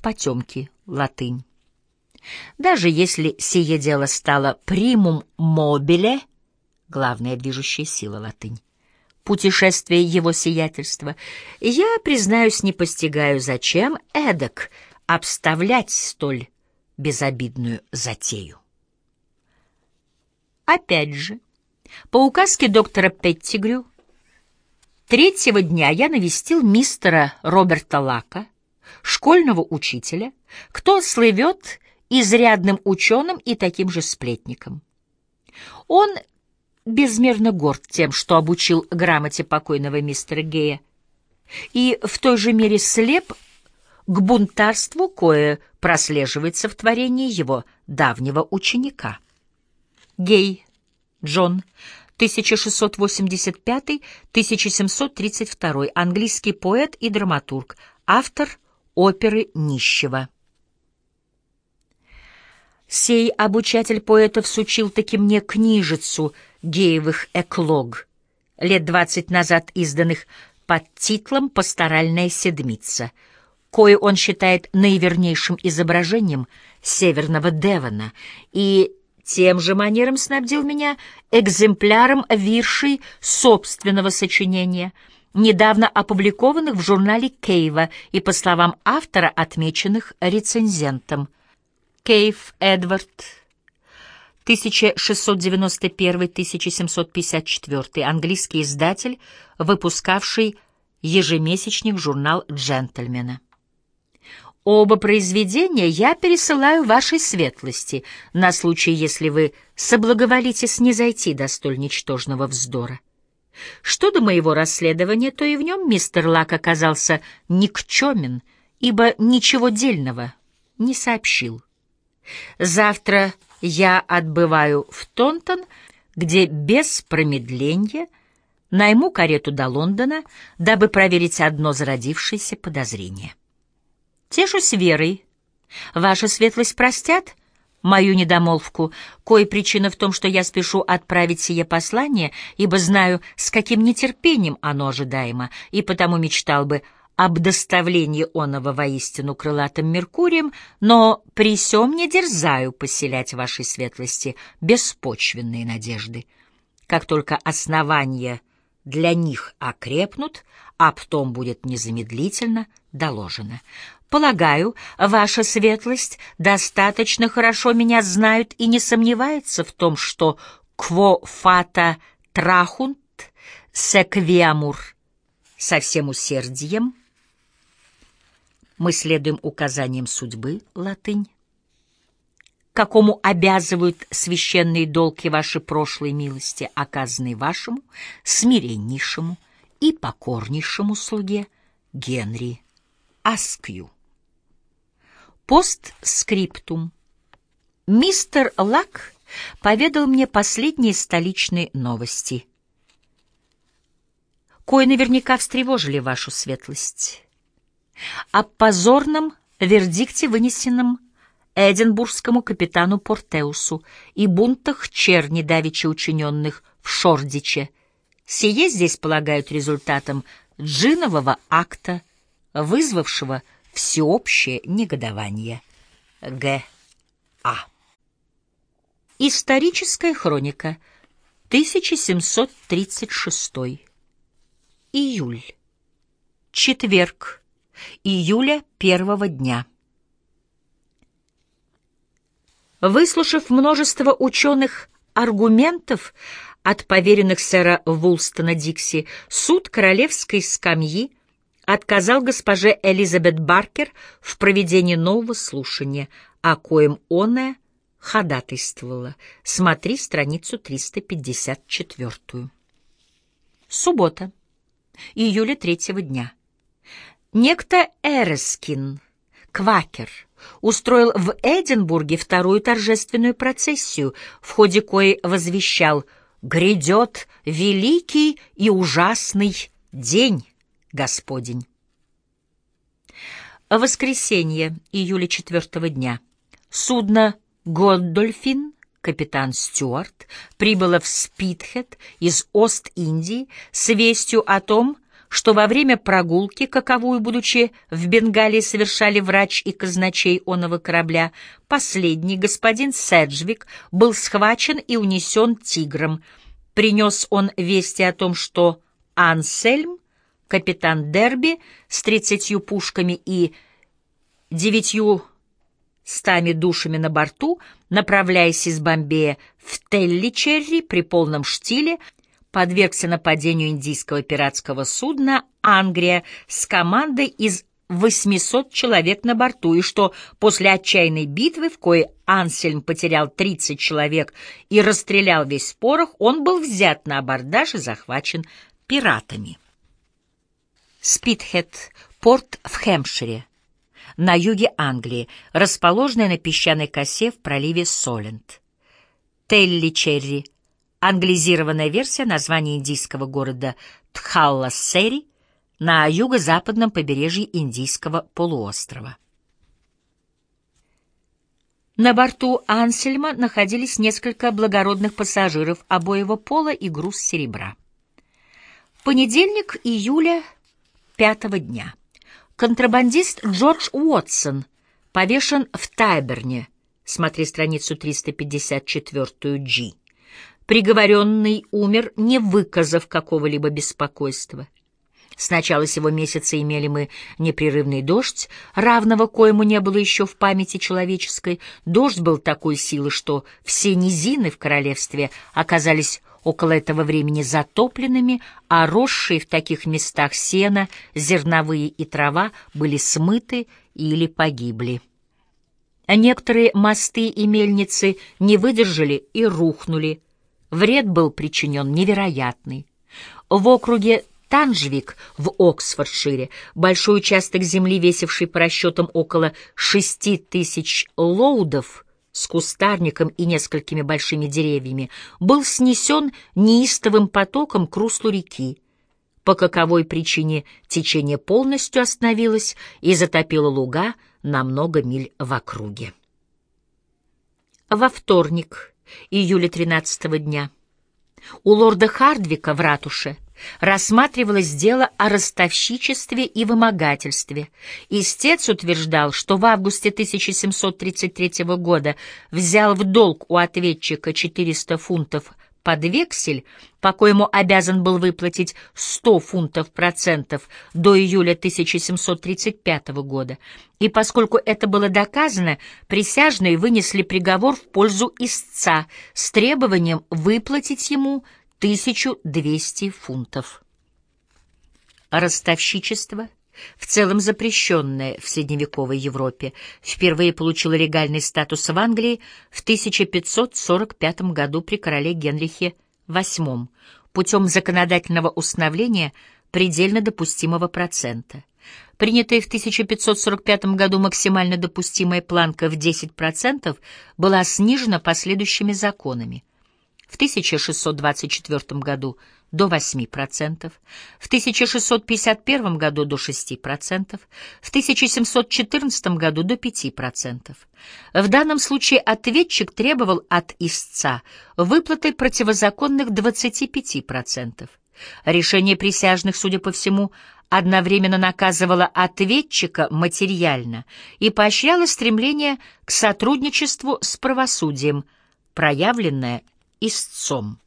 в потемки, латынь. Даже если сие дело стало примум мобиле, главная движущая сила латынь, путешествие его сиятельства, я, признаюсь, не постигаю, зачем эдак обставлять столь безобидную затею. Опять же, по указке доктора Петтигрю, третьего дня я навестил мистера Роберта Лака, школьного учителя, кто слывет изрядным ученым и таким же сплетником. Он безмерно горд тем, что обучил грамоте покойного мистера Гея, и в той же мере слеп к бунтарству, кое прослеживается в творении его давнего ученика. Гей, Джон, 1685-1732, английский поэт и драматург, автор оперы «Нищего». Сей обучатель поэтов сучил таки мне книжицу геевых эклог, лет двадцать назад изданных под титлом «Пасторальная седмица», кое он считает наивернейшим изображением северного Девона, и тем же манером снабдил меня экземпляром виршей собственного сочинения, недавно опубликованных в журнале Кейва и, по словам автора, отмеченных рецензентом — Кейв Эдвард, 1691-1754, английский издатель, выпускавший ежемесячник журнал «Джентльмена». Оба произведения я пересылаю вашей светлости на случай, если вы соблаговолите снизойти до столь ничтожного вздора. Что до моего расследования, то и в нем мистер Лак оказался никчемен, ибо ничего дельного не сообщил. Завтра я отбываю в Тонтон, где без промедления найму карету до Лондона, дабы проверить одно зародившееся подозрение. Тешусь верой. Ваша светлость простят мою недомолвку, кое причина в том, что я спешу отправить сие послание, ибо знаю, с каким нетерпением оно ожидаемо, и потому мечтал бы об доставлении оного воистину крылатым Меркурием, но при сём не дерзаю поселять вашей светлости беспочвенные надежды. Как только основания для них окрепнут, об том будет незамедлительно доложено. Полагаю, ваша светлость достаточно хорошо меня знают и не сомневается в том, что «quo fata trahunт sequiamur» со всем усердием мы следуем указаниям судьбы, латынь, какому обязывают священные долги ваши прошлой милости, оказанные вашему смиреннейшему и покорнейшему слуге Генри Аскью. Постскриптум. Мистер Лак поведал мне последние столичные новости, кое наверняка встревожили вашу светлость о позорном вердикте, вынесенном Эдинбургскому капитану Портеусу и бунтах черни, давеча учиненных в Шордиче. Сие здесь полагают результатом джинового акта, вызвавшего всеобщее негодование. Г. А. Историческая хроника. 1736. Июль. Четверг июля первого дня. Выслушав множество ученых аргументов от поверенных сэра Вулстона Дикси, суд королевской скамьи отказал госпоже Элизабет Баркер в проведении нового слушания, о коем оная ходатайствовала. Смотри страницу 354. Суббота, июля третьего дня. Некто Эрескин, квакер, устроил в Эдинбурге вторую торжественную процессию, в ходе коей возвещал «Грядет великий и ужасный день Господень». Воскресенье, июля четвертого дня. Судно «Годдольфин» капитан Стюарт прибыло в Спитхед из Ост-Индии с вестью о том, что во время прогулки, каковую, будучи в Бенгалии, совершали врач и казначей оного корабля, последний, господин Седжвик, был схвачен и унесен тигром. Принес он вести о том, что Ансельм, капитан Дерби с тридцатью пушками и девятью стами душами на борту, направляясь из Бомбея в Телличерри при полном штиле, подвергся нападению индийского пиратского судна «Ангрия» с командой из 800 человек на борту, и что после отчаянной битвы, в коей Ансельм потерял 30 человек и расстрелял весь порох, он был взят на абордаж и захвачен пиратами. Спитхед, порт в Хэмпшире, на юге Англии, расположенный на песчаной косе в проливе Солент. Телли-Черри, англизированная версия названия индийского города Тхаллассери на юго-западном побережье Индийского полуострова. На борту Ансельма находились несколько благородных пассажиров обоего пола и груз серебра. Понедельник июля пятого дня. Контрабандист Джордж Уотсон повешен в Тайберне, смотри страницу 354 G. Приговоренный умер, не выказав какого-либо беспокойства. С начала сего месяца имели мы непрерывный дождь, равного коему не было еще в памяти человеческой. Дождь был такой силы, что все низины в королевстве оказались около этого времени затопленными, а росшие в таких местах сено, зерновые и трава были смыты или погибли. Некоторые мосты и мельницы не выдержали и рухнули. Вред был причинен невероятный. В округе Танжвик в Оксфордшире, большой участок земли, весивший по расчетам около шести тысяч лоудов, с кустарником и несколькими большими деревьями, был снесен неистовым потоком к руслу реки. По каковой причине течение полностью остановилось и затопило луга на много миль в округе. Во вторник, июля 13 дня, у лорда Хардвика в ратуше — рассматривалось дело о ростовщичестве и вымогательстве. Истец утверждал, что в августе 1733 года взял в долг у ответчика 400 фунтов под вексель, по коему обязан был выплатить 100 фунтов процентов до июля 1735 года, и поскольку это было доказано, присяжные вынесли приговор в пользу истца с требованием выплатить ему 1200 фунтов. Ростовщичество, в целом запрещенное в средневековой Европе, впервые получило легальный статус в Англии в 1545 году при короле Генрихе VIII путем законодательного установления предельно допустимого процента. Принятая в 1545 году максимально допустимая планка в 10% была снижена последующими законами в 1624 году до 8%, в 1651 году до 6%, в 1714 году до 5%. В данном случае ответчик требовал от истца выплаты противозаконных 25%. Решение присяжных, судя по всему, одновременно наказывало ответчика материально и поощряло стремление к сотрудничеству с правосудием, проявленное истцом.